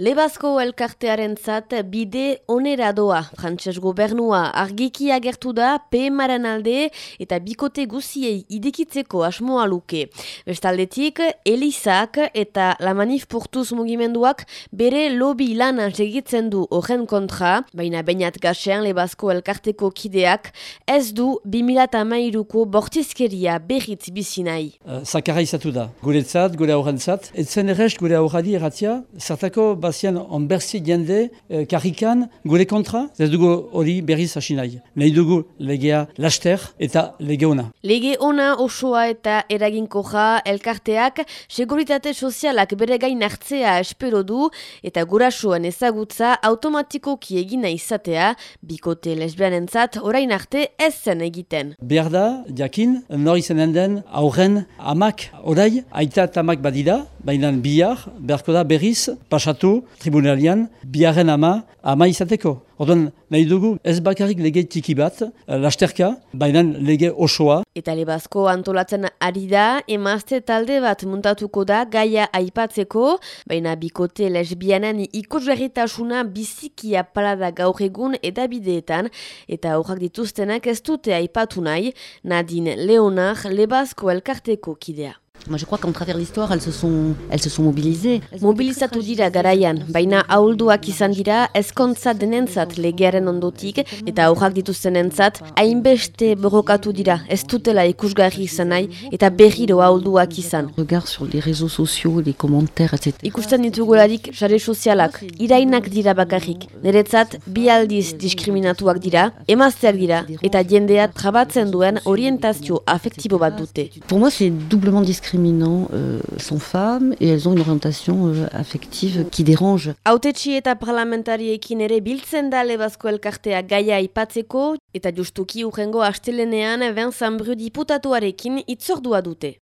Lebazko elkartearen zat bide onera doa. Frantses gobernua argiki agertu da PMaren alde eta bikote guziei idekitzeko asmoa luke. Bestaldetik, Elizak eta La Manif Portuz mugimenduak bere lobby lana segitzen du horren kontra, baina bainat gasean Lebazko elkarteko kideak ez du 2008ko bortizkeria berriz bizinai. Uh, Zakarra izatu da. Guretzat, gure aurrentzat. Etzen errest gure aurradi erratia, zertako bazian onberzi jende eh, karrikan gure kontra, ez dugu hori berriz hasi nahi. Nahi dugu legea laster eta lege ona. Lege ona osoa eta eraginkoja elkarteak seguritate sozialak bere gain hartzea espero du eta gurasoen ezagutza automatikoki egina izatea bikote lesbianentzat orain arte ez zen egiten. Behar da, jakin, nori zenen den aurren amak orai, aita amak badira, baina bihar, beharko da berriz, pasatu tribunalian biaren ama ama izateko. Orduan nahi dugu ez bakarrik lege txiki bat, eh, lasterka, baina lege osoa. Eta lebazko antolatzen ari da, emazte talde bat muntatuko da gaia aipatzeko, baina bikote lesbianen ikusgarritasuna bizikia palada gaur egun eta bideetan, eta horrak dituztenak ez dute aipatu nahi, Nadine Leonar lebazko elkarteko kidea. Moi, je crois qu'en travers l'histoire, elles se sont, elles se sont mobilisées. Mobilizatu dira garaian, baina ahulduak izan dira ezkontza denentzat legearen ondotik eta aurrak dituztenentzat hainbeste borrokatu dira ez dutela ikusgarri izan nahi eta berriro ahulduak izan. Regard sur les réseaux sociaux, les commentaires, etc. Ikusten ditugularik sare sozialak, irainak dira bakarrik. Neretzat, bi aldiz diskriminatuak dira, emazteak dira eta jendea trabatzen duen orientazio afektibo bat dute. Pour moi, c'est doublement discriminant discriminant euh, sont femmes et elles ont une orientation euh, affective qui dérange. Autetxi eta parlamentariekin ere biltzen da lebazko elkartea gaia aipatzeko eta justuki urrengo astelenean Vincent Bru diputatuarekin itzordua dute.